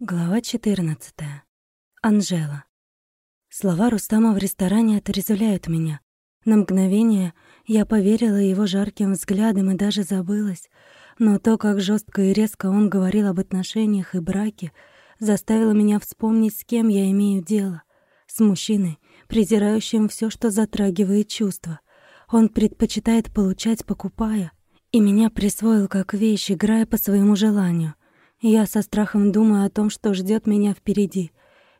Глава 14. Анжела. Слова Рустама в ресторане отрезвляют меня. На мгновение я поверила его жарким взглядам и даже забылась, но то, как жестко и резко он говорил об отношениях и браке, заставило меня вспомнить, с кем я имею дело. С мужчиной, презирающим все, что затрагивает чувства. Он предпочитает получать, покупая, и меня присвоил как вещь, играя по своему желанию — я со страхом думаю о том, что ждет меня впереди.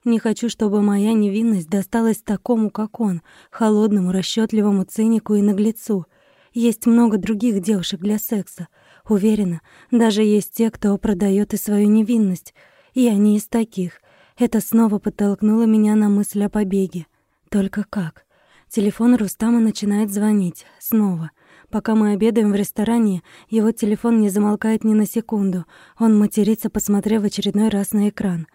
Не хочу, чтобы моя невинность досталась такому, как он, холодному, расчетливому цинику и наглецу. Есть много других девушек для секса. Уверена, даже есть те, кто продает и свою невинность. Я не из таких. Это снова подтолкнуло меня на мысль о побеге. Только как? Телефон Рустама начинает звонить. Снова. Пока мы обедаем в ресторане, его телефон не замолкает ни на секунду. Он матерится, посмотрев в очередной раз на экран.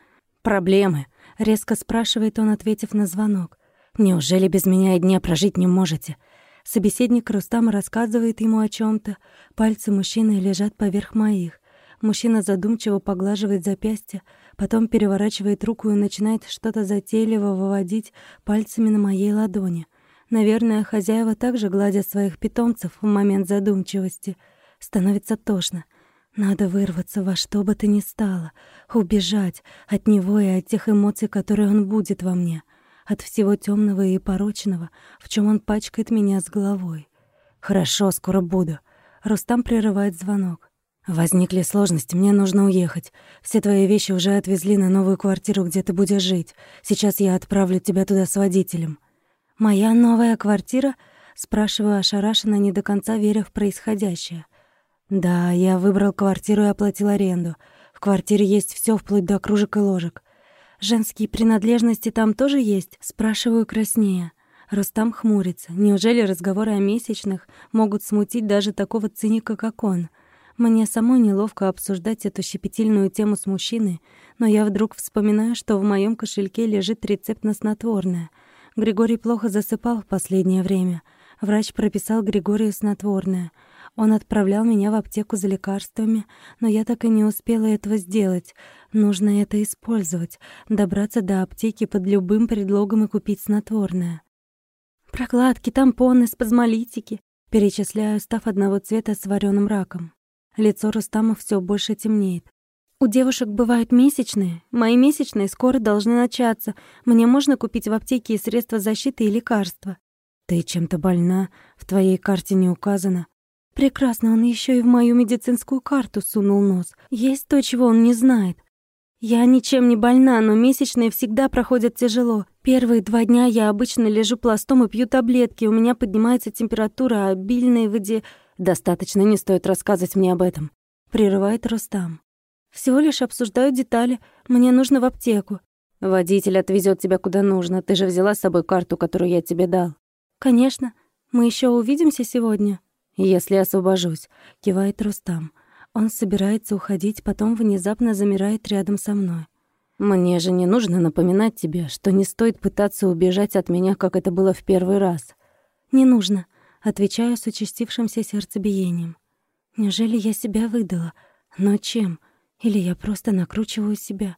«Проблемы?» — резко спрашивает он, ответив на звонок. «Неужели без меня и дня прожить не можете?» Собеседник Рустама рассказывает ему о чем то Пальцы мужчины лежат поверх моих. Мужчина задумчиво поглаживает запястье, потом переворачивает руку и начинает что-то затейливо выводить пальцами на моей ладони — Наверное, хозяева также гладят своих питомцев в момент задумчивости. Становится тошно. Надо вырваться во что бы то ни стало, убежать от него и от тех эмоций, которые он будет во мне, от всего темного и порочного, в чем он пачкает меня с головой. «Хорошо, скоро буду». Рустам прерывает звонок. «Возникли сложности, мне нужно уехать. Все твои вещи уже отвезли на новую квартиру, где ты будешь жить. Сейчас я отправлю тебя туда с водителем». «Моя новая квартира?» — спрашиваю ошарашенно, не до конца веря в происходящее. «Да, я выбрал квартиру и оплатил аренду. В квартире есть все вплоть до кружек и ложек. Женские принадлежности там тоже есть?» — спрашиваю краснее. Рустам хмурится. Неужели разговоры о месячных могут смутить даже такого циника, как он? Мне самой неловко обсуждать эту щепетильную тему с мужчиной, но я вдруг вспоминаю, что в моем кошельке лежит рецепт на снотворное — Григорий плохо засыпал в последнее время. Врач прописал Григорию снотворное. Он отправлял меня в аптеку за лекарствами, но я так и не успела этого сделать. Нужно это использовать, добраться до аптеки под любым предлогом и купить снотворное. Прокладки, тампоны, спазмолитики. Перечисляю, став одного цвета с вареным раком. Лицо Рустама все больше темнеет. У девушек бывают месячные. Мои месячные скоро должны начаться. Мне можно купить в аптеке и средства защиты и лекарства. Ты чем-то больна, в твоей карте не указано. Прекрасно, он еще и в мою медицинскую карту сунул нос. Есть то, чего он не знает. Я ничем не больна, но месячные всегда проходят тяжело. Первые два дня я обычно лежу пластом и пью таблетки, у меня поднимается температура, а обильной воде... Достаточно, не стоит рассказывать мне об этом. Прерывает Рустам. Всего лишь обсуждаю детали. Мне нужно в аптеку. Водитель отвезет тебя куда нужно. Ты же взяла с собой карту, которую я тебе дал. Конечно. Мы еще увидимся сегодня. Если освобожусь, кивает Рустам. Он собирается уходить, потом внезапно замирает рядом со мной. Мне же не нужно напоминать тебе, что не стоит пытаться убежать от меня, как это было в первый раз. Не нужно, отвечаю с участившимся сердцебиением. Неужели я себя выдала? Но чем? Или я просто накручиваю себя?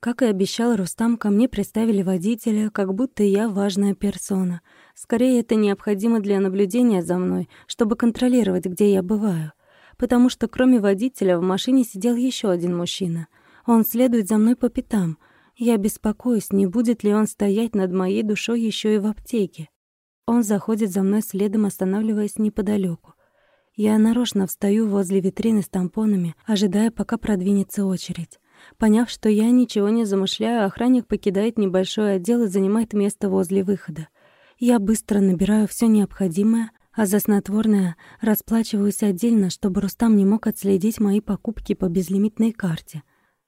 Как и обещал Рустам, ко мне представили водителя, как будто я важная персона. Скорее, это необходимо для наблюдения за мной, чтобы контролировать, где я бываю. Потому что кроме водителя в машине сидел еще один мужчина. Он следует за мной по пятам. Я беспокоюсь, не будет ли он стоять над моей душой еще и в аптеке. Он заходит за мной следом, останавливаясь неподалеку. Я нарочно встаю возле витрины с тампонами, ожидая, пока продвинется очередь. Поняв, что я ничего не замышляю, охранник покидает небольшой отдел и занимает место возле выхода. Я быстро набираю все необходимое, а за снотворное расплачиваюсь отдельно, чтобы Рустам не мог отследить мои покупки по безлимитной карте.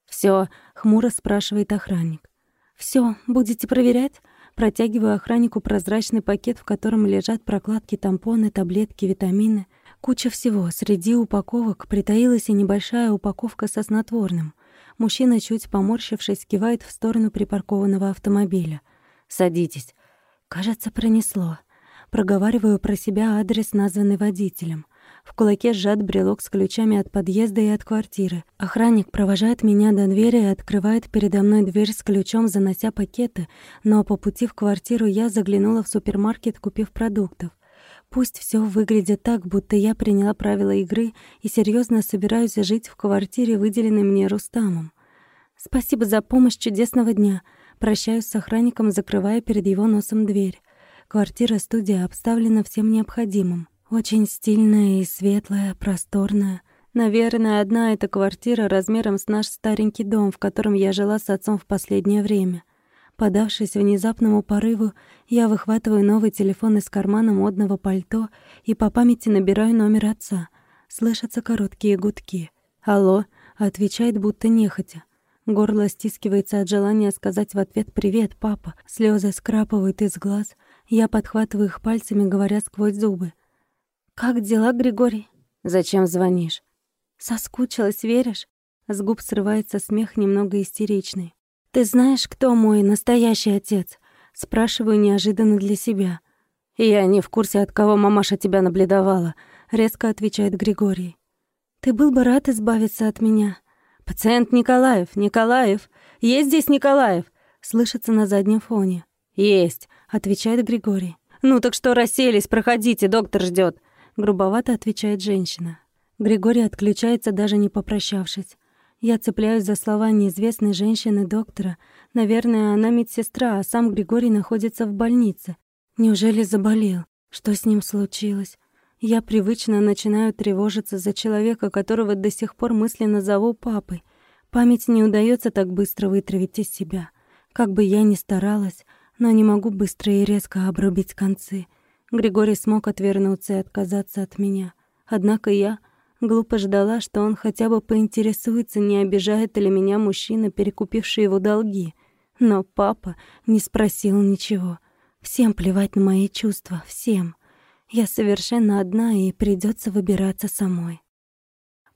Все, хмуро спрашивает охранник. Все, будете проверять?» Протягиваю охраннику прозрачный пакет, в котором лежат прокладки, тампоны, таблетки, витамины — Куча всего. Среди упаковок притаилась и небольшая упаковка со снотворным. Мужчина, чуть поморщившись, кивает в сторону припаркованного автомобиля. «Садитесь». Кажется, пронесло. Проговариваю про себя адрес, названный водителем. В кулаке сжат брелок с ключами от подъезда и от квартиры. Охранник провожает меня до двери и открывает передо мной дверь с ключом, занося пакеты, но по пути в квартиру я заглянула в супермаркет, купив продуктов. Пусть все выглядит так, будто я приняла правила игры и серьезно собираюсь жить в квартире, выделенной мне Рустамом. Спасибо за помощь, чудесного дня. Прощаюсь с охранником, закрывая перед его носом дверь. Квартира-студия обставлена всем необходимым. Очень стильная и светлая, просторная. Наверное, одна эта квартира размером с наш старенький дом, в котором я жила с отцом в последнее время. Подавшись внезапному порыву, я выхватываю новый телефон из кармана модного пальто и по памяти набираю номер отца. Слышатся короткие гудки. «Алло», — отвечает будто нехотя. Горло стискивается от желания сказать в ответ «Привет, папа». Слезы скрапывают из глаз. Я подхватываю их пальцами, говоря сквозь зубы. «Как дела, Григорий?» «Зачем звонишь?» «Соскучилась, веришь?» С губ срывается смех немного истеричный. «Ты знаешь, кто мой настоящий отец?» Спрашиваю неожиданно для себя. «Я не в курсе, от кого мамаша тебя наблюдавала», — резко отвечает Григорий. «Ты был бы рад избавиться от меня?» «Пациент Николаев, Николаев! Есть здесь Николаев?» Слышится на заднем фоне. «Есть», — отвечает Григорий. «Ну так что расселись, проходите, доктор ждет грубовато отвечает женщина. Григорий отключается, даже не попрощавшись. Я цепляюсь за слова неизвестной женщины-доктора. Наверное, она медсестра, а сам Григорий находится в больнице. Неужели заболел? Что с ним случилось? Я привычно начинаю тревожиться за человека, которого до сих пор мысленно зову папой. Память не удается так быстро вытравить из себя. Как бы я ни старалась, но не могу быстро и резко обрубить концы — Григорий смог отвернуться и отказаться от меня. Однако я глупо ждала, что он хотя бы поинтересуется, не обижает ли меня мужчина, перекупивший его долги. Но папа не спросил ничего. Всем плевать на мои чувства, всем. Я совершенно одна, и придется выбираться самой.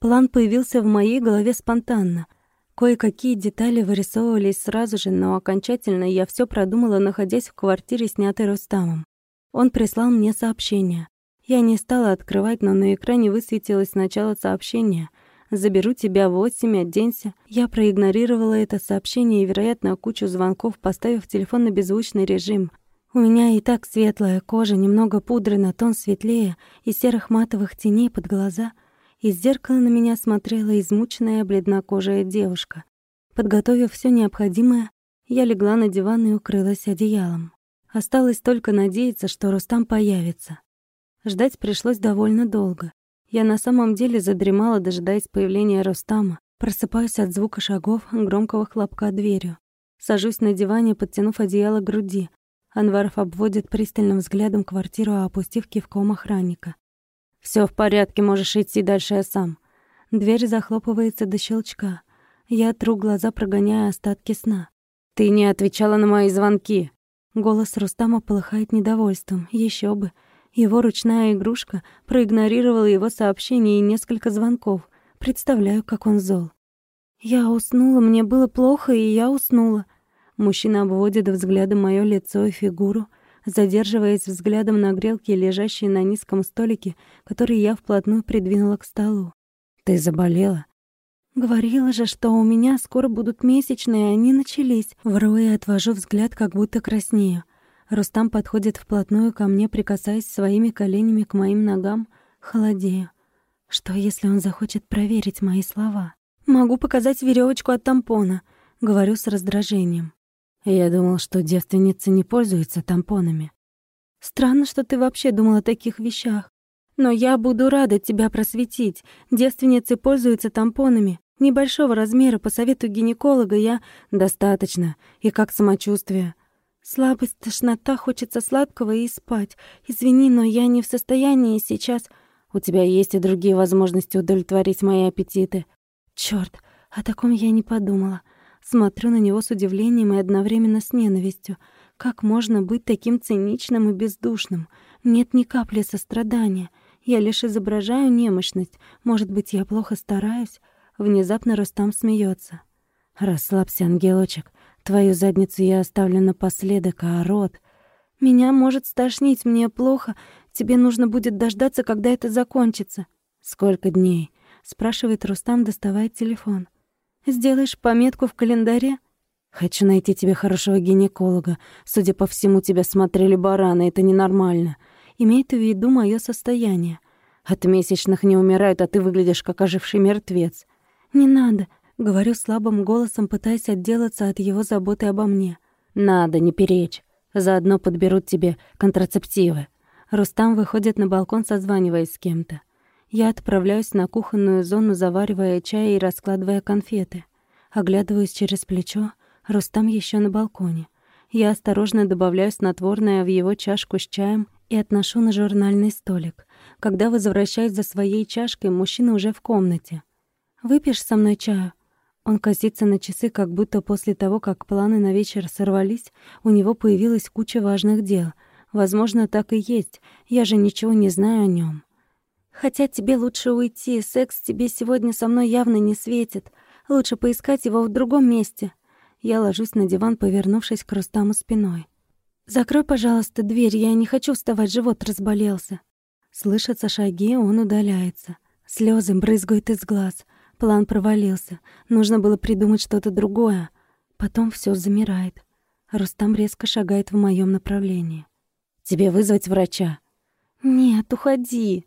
План появился в моей голове спонтанно. Кое-какие детали вырисовывались сразу же, но окончательно я все продумала, находясь в квартире, снятой Рустамом. Он прислал мне сообщение. Я не стала открывать, но на экране высветилось начало сообщения. «Заберу тебя в восемь, оденься». Я проигнорировала это сообщение и, вероятно, кучу звонков, поставив телефон на беззвучный режим. У меня и так светлая кожа, немного пудры на тон светлее и серых матовых теней под глаза. Из зеркала на меня смотрела измученная бледнокожая девушка. Подготовив все необходимое, я легла на диван и укрылась одеялом. Осталось только надеяться, что Рустам появится. Ждать пришлось довольно долго. Я на самом деле задремала, дожидаясь появления Рустама. Просыпаюсь от звука шагов, громкого хлопка дверью. Сажусь на диване, подтянув одеяло к груди. Анваров обводит пристальным взглядом квартиру, опустив кивком охранника. Все в порядке, можешь идти дальше я сам». Дверь захлопывается до щелчка. Я тру глаза, прогоняя остатки сна. «Ты не отвечала на мои звонки», Голос Рустама полыхает недовольством. Еще бы. Его ручная игрушка проигнорировала его сообщение и несколько звонков. Представляю, как он зол. «Я уснула, мне было плохо, и я уснула». Мужчина обводит взглядом моё лицо и фигуру, задерживаясь взглядом на грелке, лежащей на низком столике, который я вплотную придвинула к столу. «Ты заболела?» Говорила же, что у меня скоро будут месячные, и они начались. Вру и отвожу взгляд, как будто краснею. Рустам подходит вплотную ко мне, прикасаясь своими коленями к моим ногам. Холодею. Что, если он захочет проверить мои слова? Могу показать веревочку от тампона. Говорю с раздражением. Я думал, что девственницы не пользуются тампонами. Странно, что ты вообще думал о таких вещах. Но я буду рада тебя просветить. Девственницы пользуются тампонами. Небольшого размера, по совету гинеколога, я... Достаточно. И как самочувствие? Слабость, тошнота, хочется сладкого и спать. Извини, но я не в состоянии сейчас... У тебя есть и другие возможности удовлетворить мои аппетиты. Чёрт, о таком я не подумала. Смотрю на него с удивлением и одновременно с ненавистью. Как можно быть таким циничным и бездушным? Нет ни капли сострадания. Я лишь изображаю немощность. Может быть, я плохо стараюсь? Внезапно Рустам смеется. «Расслабься, ангелочек. Твою задницу я оставлю напоследок, а рот...» «Меня может стошнить, мне плохо. Тебе нужно будет дождаться, когда это закончится». «Сколько дней?» — спрашивает Рустам, доставая телефон. «Сделаешь пометку в календаре?» «Хочу найти тебе хорошего гинеколога. Судя по всему, тебя смотрели бараны, это ненормально. Имеет в виду мое состояние. От месячных не умирают, а ты выглядишь как оживший мертвец». «Не надо», — говорю слабым голосом, пытаясь отделаться от его заботы обо мне. «Надо, не перечь. Заодно подберут тебе контрацептивы». Рустам выходит на балкон, созваниваясь с кем-то. Я отправляюсь на кухонную зону, заваривая чай и раскладывая конфеты. Оглядываюсь через плечо. Рустам еще на балконе. Я осторожно добавляю снотворное в его чашку с чаем и отношу на журнальный столик. Когда возвращаюсь за своей чашкой, мужчина уже в комнате. «Выпьешь со мной чаю?» Он косится на часы, как будто после того, как планы на вечер сорвались, у него появилась куча важных дел. Возможно, так и есть. Я же ничего не знаю о нем. Хотя тебе лучше уйти, секс тебе сегодня со мной явно не светит. Лучше поискать его в другом месте. Я ложусь на диван, повернувшись к Рустаму спиной. «Закрой, пожалуйста, дверь, я не хочу вставать, живот разболелся». Слышатся шаги, он удаляется. Слезы брызгают из глаз. План провалился. Нужно было придумать что-то другое. Потом все замирает. Рустам резко шагает в моем направлении. «Тебе вызвать врача?» «Нет, уходи!»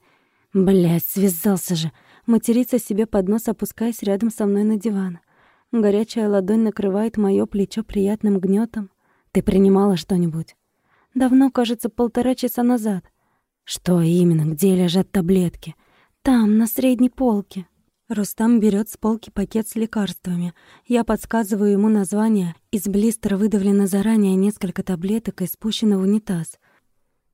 Блядь, связался же. Матерится себе под нос, опускаясь рядом со мной на диван. Горячая ладонь накрывает моё плечо приятным гнётом. «Ты принимала что-нибудь?» «Давно, кажется, полтора часа назад». «Что именно? Где лежат таблетки?» «Там, на средней полке». Рустам берет с полки пакет с лекарствами. Я подсказываю ему название. Из блистера выдавлено заранее несколько таблеток и спущено в унитаз.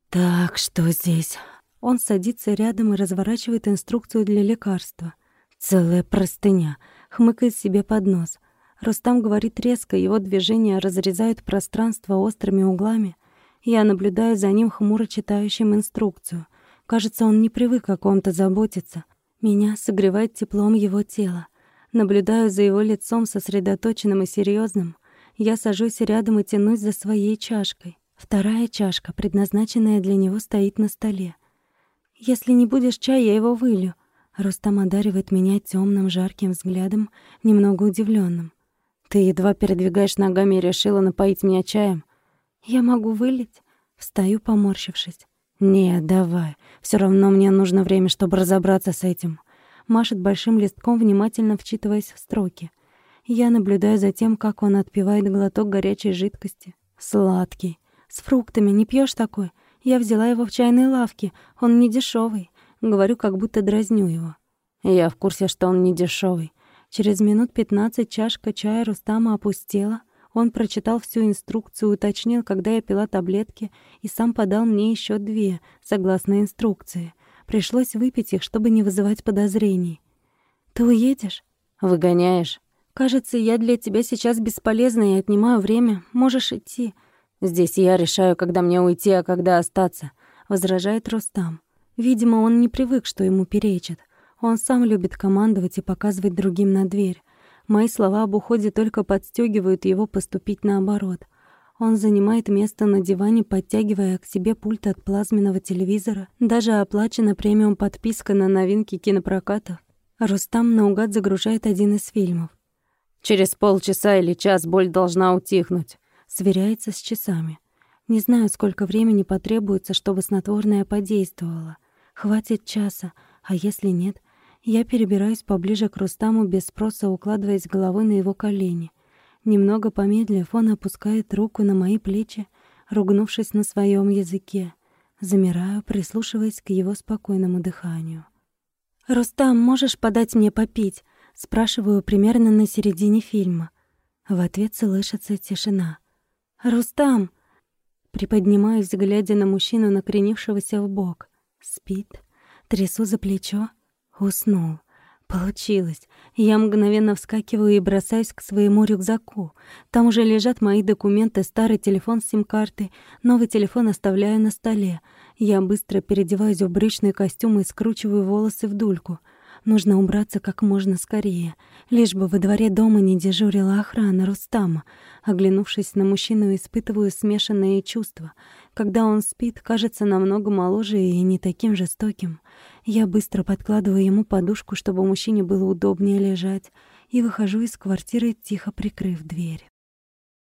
«Так, что здесь?» Он садится рядом и разворачивает инструкцию для лекарства. «Целая простыня», — хмыкает себе под нос. Рустам говорит резко, его движения разрезают пространство острыми углами. Я наблюдаю за ним, хмуро читающим инструкцию. Кажется, он не привык о ком-то заботиться. Меня согревает теплом его тела. Наблюдаю за его лицом, сосредоточенным и серьезным. Я сажусь рядом и тянусь за своей чашкой. Вторая чашка, предназначенная для него, стоит на столе. «Если не будешь чая, я его вылью». Рустам одаривает меня темным жарким взглядом, немного удивленным. «Ты едва передвигаешь ногами и решила напоить меня чаем?» «Я могу вылить?» Встаю, поморщившись. «Нет, давай. Все равно мне нужно время, чтобы разобраться с этим». Машет большим листком, внимательно вчитываясь в строки. Я наблюдаю за тем, как он отпивает глоток горячей жидкости. Сладкий. С фруктами. Не пьешь такой? Я взяла его в чайной лавке. Он не дешевый. Говорю, как будто дразню его. Я в курсе, что он не дешевый. Через минут пятнадцать чашка чая Рустама опустела — он прочитал всю инструкцию, уточнил, когда я пила таблетки, и сам подал мне еще две, согласно инструкции. Пришлось выпить их, чтобы не вызывать подозрений. «Ты уедешь?» «Выгоняешь?» «Кажется, я для тебя сейчас бесполезна и отнимаю время. Можешь идти». «Здесь я решаю, когда мне уйти, а когда остаться», — возражает Рустам. Видимо, он не привык, что ему перечат. Он сам любит командовать и показывать другим на дверь. Мои слова об уходе только подстегивают его поступить наоборот. Он занимает место на диване, подтягивая к себе пульт от плазменного телевизора. Даже оплачена премиум подписка на новинки кинопрокатов. Рустам наугад загружает один из фильмов. «Через полчаса или час боль должна утихнуть», — сверяется с часами. Не знаю, сколько времени потребуется, чтобы снотворное подействовало. Хватит часа, а если нет — я перебираюсь поближе к Рустаму без спроса, укладываясь головой на его колени. Немного помедлив, он опускает руку на мои плечи, ругнувшись на своем языке. Замираю, прислушиваясь к его спокойному дыханию. «Рустам, можешь подать мне попить?» Спрашиваю примерно на середине фильма. В ответ слышится тишина. «Рустам!» Приподнимаюсь, глядя на мужчину, накренившегося в бок. Спит. Трясу за плечо. Уснул. Получилось. Я мгновенно вскакиваю и бросаюсь к своему рюкзаку. Там уже лежат мои документы, старый телефон с сим-картой, новый телефон оставляю на столе. Я быстро переодеваюсь в брючный костюм и скручиваю волосы в дульку. Нужно убраться как можно скорее, лишь бы во дворе дома не дежурила охрана Рустама. Оглянувшись на мужчину, испытываю смешанные чувства. Когда он спит, кажется намного моложе и не таким жестоким. Я быстро подкладываю ему подушку, чтобы мужчине было удобнее лежать, и выхожу из квартиры, тихо прикрыв дверь.